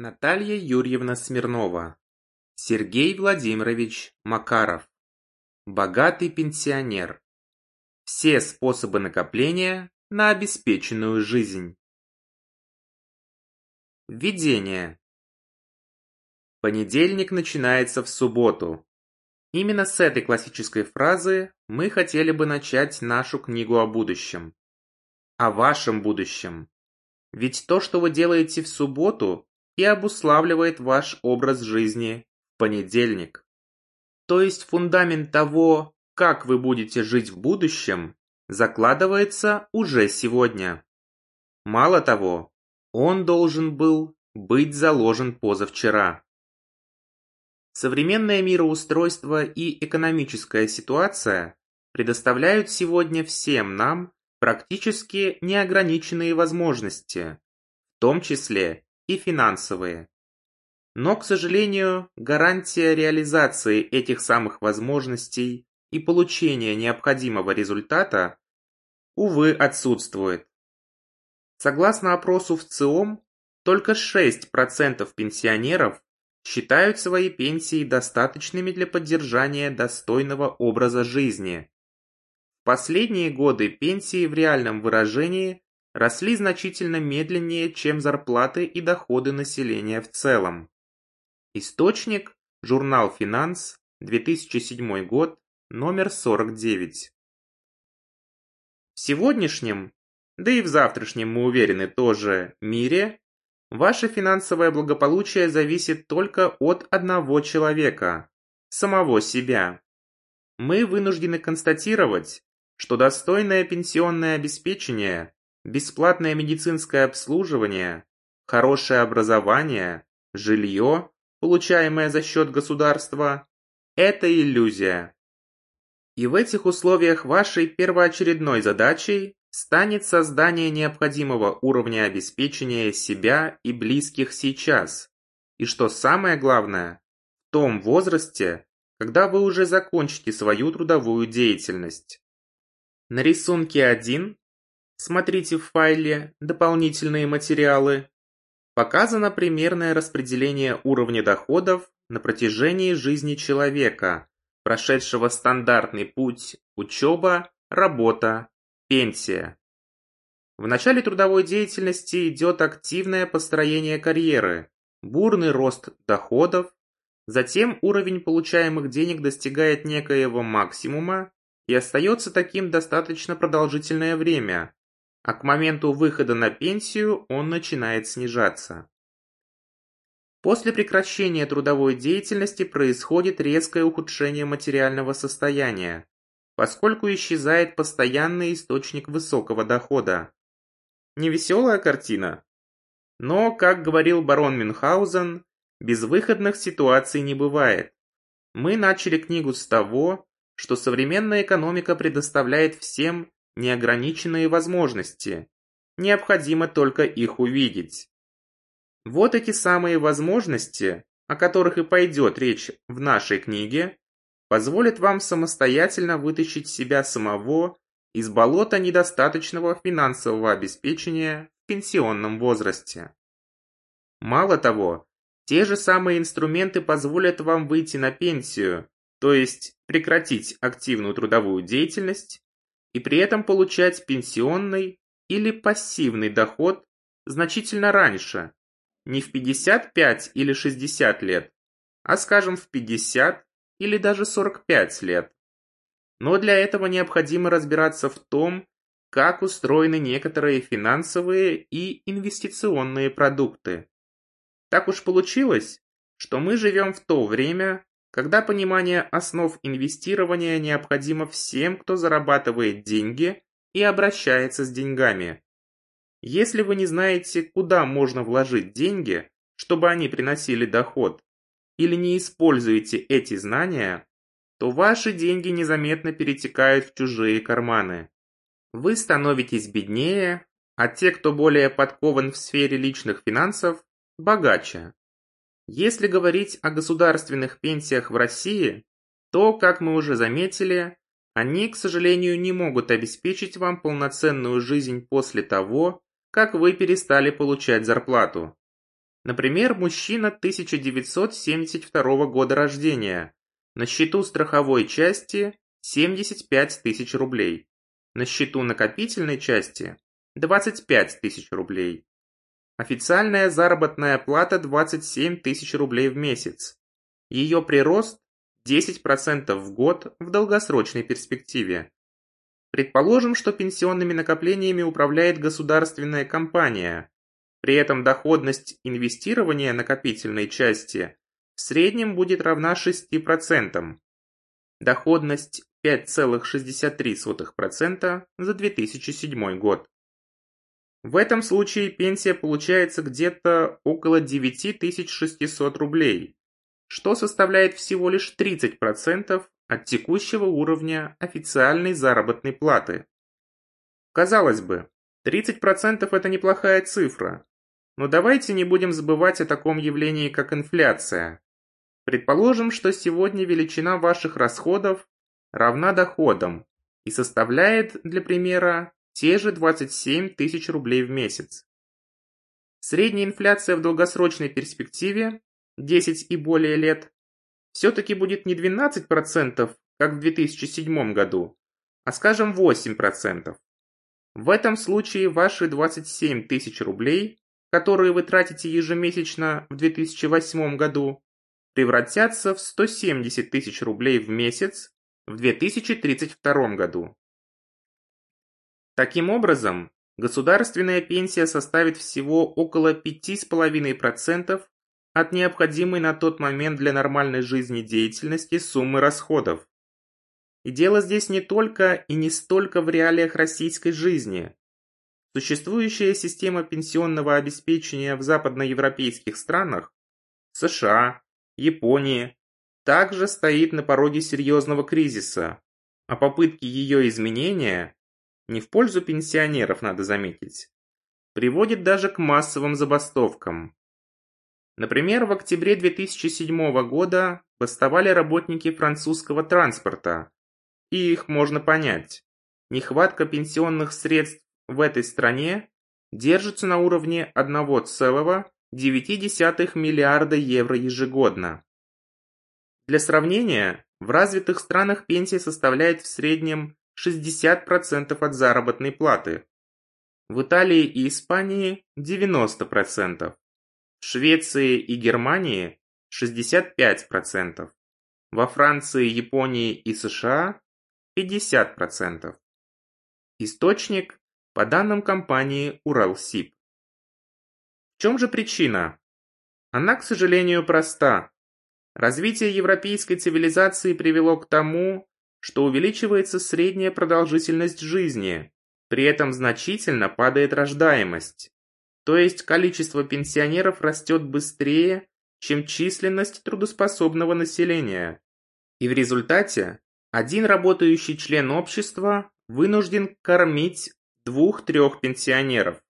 Наталья Юрьевна Смирнова. Сергей Владимирович Макаров. Богатый пенсионер. Все способы накопления на обеспеченную жизнь. Введение. Понедельник начинается в субботу. Именно с этой классической фразы мы хотели бы начать нашу книгу о будущем. О вашем будущем. Ведь то, что вы делаете в субботу, и обуславливает ваш образ жизни в понедельник. То есть фундамент того, как вы будете жить в будущем, закладывается уже сегодня. Мало того, он должен был быть заложен позавчера. Современное мироустройство и экономическая ситуация предоставляют сегодня всем нам практически неограниченные возможности, в том числе и финансовые. Но, к сожалению, гарантия реализации этих самых возможностей и получения необходимого результата, увы, отсутствует. Согласно опросу в ЦИОМ, только 6% пенсионеров считают свои пенсии достаточными для поддержания достойного образа жизни. В последние годы пенсии в реальном выражении росли значительно медленнее, чем зарплаты и доходы населения в целом. Источник – журнал «Финанс», 2007 год, номер 49. В сегодняшнем, да и в завтрашнем, мы уверены, тоже мире, ваше финансовое благополучие зависит только от одного человека – самого себя. Мы вынуждены констатировать, что достойное пенсионное обеспечение бесплатное медицинское обслуживание, хорошее образование, жилье, получаемое за счет государства – это иллюзия. И в этих условиях вашей первоочередной задачей станет создание необходимого уровня обеспечения себя и близких сейчас. И что самое главное, в том возрасте, когда вы уже закончите свою трудовую деятельность. На рисунке 1 Смотрите в файле «Дополнительные материалы». Показано примерное распределение уровня доходов на протяжении жизни человека, прошедшего стандартный путь учеба, работа, пенсия. В начале трудовой деятельности идет активное построение карьеры, бурный рост доходов, затем уровень получаемых денег достигает некоего максимума и остается таким достаточно продолжительное время, а к моменту выхода на пенсию он начинает снижаться. После прекращения трудовой деятельности происходит резкое ухудшение материального состояния, поскольку исчезает постоянный источник высокого дохода. Невеселая картина? Но, как говорил барон Мюнхгаузен, безвыходных ситуаций не бывает. Мы начали книгу с того, что современная экономика предоставляет всем неограниченные возможности, необходимо только их увидеть. Вот эти самые возможности, о которых и пойдет речь в нашей книге, позволят вам самостоятельно вытащить себя самого из болота недостаточного финансового обеспечения в пенсионном возрасте. Мало того, те же самые инструменты позволят вам выйти на пенсию, то есть прекратить активную трудовую деятельность и при этом получать пенсионный или пассивный доход значительно раньше, не в 55 или 60 лет, а скажем в 50 или даже 45 лет. Но для этого необходимо разбираться в том, как устроены некоторые финансовые и инвестиционные продукты. Так уж получилось, что мы живем в то время, когда понимание основ инвестирования необходимо всем, кто зарабатывает деньги и обращается с деньгами. Если вы не знаете, куда можно вложить деньги, чтобы они приносили доход, или не используете эти знания, то ваши деньги незаметно перетекают в чужие карманы. Вы становитесь беднее, а те, кто более подкован в сфере личных финансов, богаче. Если говорить о государственных пенсиях в России, то, как мы уже заметили, они, к сожалению, не могут обеспечить вам полноценную жизнь после того, как вы перестали получать зарплату. Например, мужчина 1972 года рождения, на счету страховой части 75 тысяч рублей, на счету накопительной части 25 тысяч рублей. Официальная заработная плата 27 тысяч рублей в месяц. Ее прирост 10% в год в долгосрочной перспективе. Предположим, что пенсионными накоплениями управляет государственная компания. При этом доходность инвестирования накопительной части в среднем будет равна 6%. Доходность 5,63% за 2007 год. В этом случае пенсия получается где-то около 9600 рублей, что составляет всего лишь 30% от текущего уровня официальной заработной платы. Казалось бы, 30% это неплохая цифра, но давайте не будем забывать о таком явлении, как инфляция. Предположим, что сегодня величина ваших расходов равна доходам и составляет, для примера, те же 27 тысяч рублей в месяц. Средняя инфляция в долгосрочной перспективе 10 и более лет, все-таки будет не 12%, как в 2007 году, а скажем 8%. В этом случае ваши 27 тысяч рублей, которые вы тратите ежемесячно в 2008 году, превратятся в 170 тысяч рублей в месяц в 2032 году. Таким образом, государственная пенсия составит всего около 5,5% от необходимой на тот момент для нормальной жизнедеятельности суммы расходов. И дело здесь не только и не столько в реалиях российской жизни. Существующая система пенсионного обеспечения в западноевропейских странах, США, Японии, также стоит на пороге серьезного кризиса, а попытки ее изменения, не в пользу пенсионеров надо заметить, приводит даже к массовым забастовкам. Например, в октябре 2007 года бастовали работники французского транспорта, и их можно понять. Нехватка пенсионных средств в этой стране держится на уровне 1,9 миллиарда евро ежегодно. Для сравнения, в развитых странах пенсия составляет в среднем 60% от заработной платы. В Италии и Испании 90%. В Швеции и Германии 65%, во Франции, Японии и США 50%. Источник по данным компании Уралсиб. В чем же причина? Она, к сожалению, проста. Развитие европейской цивилизации привело к тому, что увеличивается средняя продолжительность жизни, при этом значительно падает рождаемость. То есть количество пенсионеров растет быстрее, чем численность трудоспособного населения. И в результате один работающий член общества вынужден кормить двух-трех пенсионеров.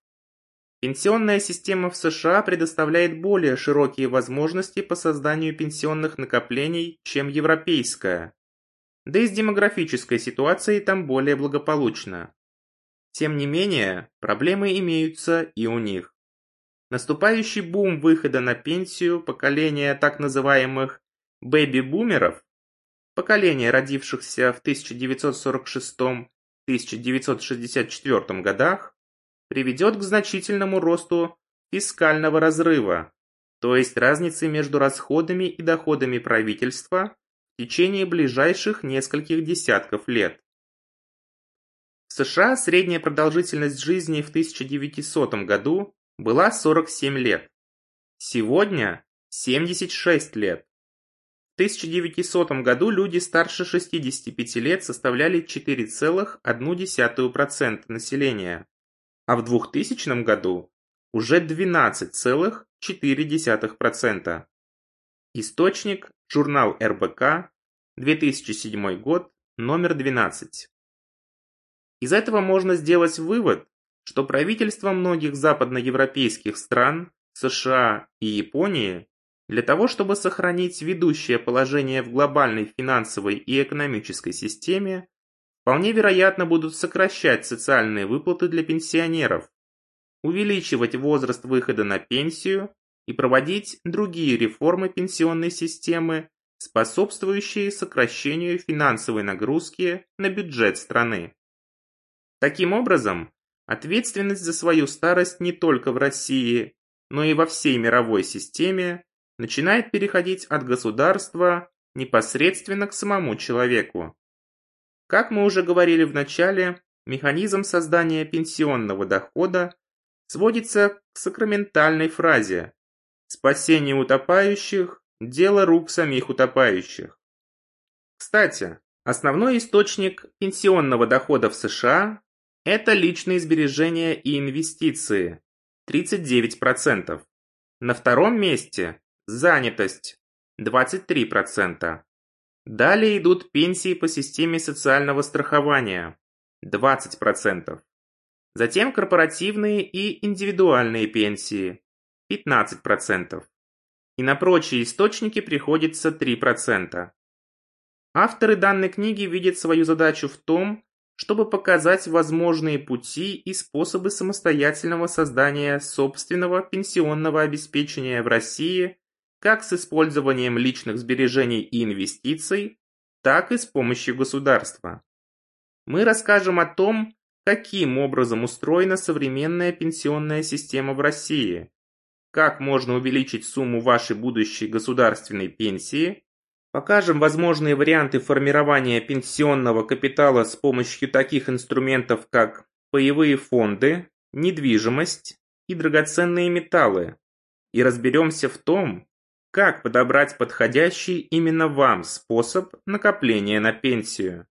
Пенсионная система в США предоставляет более широкие возможности по созданию пенсионных накоплений, чем европейская. Да и с демографической ситуацией там более благополучно. Тем не менее, проблемы имеются и у них. Наступающий бум выхода на пенсию поколения так называемых «бэби-бумеров», поколения, родившихся в 1946-1964 годах, приведет к значительному росту фискального разрыва, то есть разницы между расходами и доходами правительства течение ближайших нескольких десятков лет. В США средняя продолжительность жизни в 1900 году была 47 лет. Сегодня 76 лет. В 1900 году люди старше 65 лет составляли 4,1% населения, а в 2000 году уже 12,4%. Источник – журнал РБК, 2007 год, номер 12. Из этого можно сделать вывод, что правительства многих западноевропейских стран, США и Японии для того, чтобы сохранить ведущее положение в глобальной финансовой и экономической системе, вполне вероятно будут сокращать социальные выплаты для пенсионеров, увеличивать возраст выхода на пенсию и проводить другие реформы пенсионной системы, способствующие сокращению финансовой нагрузки на бюджет страны. Таким образом, ответственность за свою старость не только в России, но и во всей мировой системе начинает переходить от государства непосредственно к самому человеку. Как мы уже говорили в начале, механизм создания пенсионного дохода сводится к сакраментальной фразе «Спасение утопающих – дело рук самих утопающих». Кстати, основной источник пенсионного дохода в США – это личные сбережения и инвестиции – 39%. На втором месте – занятость – 23%. Далее идут пенсии по системе социального страхования – 20%. Затем корпоративные и индивидуальные пенсии – 15%. И на прочие источники приходится 3%. Авторы данной книги видят свою задачу в том, чтобы показать возможные пути и способы самостоятельного создания собственного пенсионного обеспечения в России как с использованием личных сбережений и инвестиций, так и с помощью государства. Мы расскажем о том, каким образом устроена современная пенсионная система в России, как можно увеличить сумму вашей будущей государственной пенсии, покажем возможные варианты формирования пенсионного капитала с помощью таких инструментов, как паевые фонды, недвижимость и драгоценные металлы, и разберемся в том, как подобрать подходящий именно вам способ накопления на пенсию?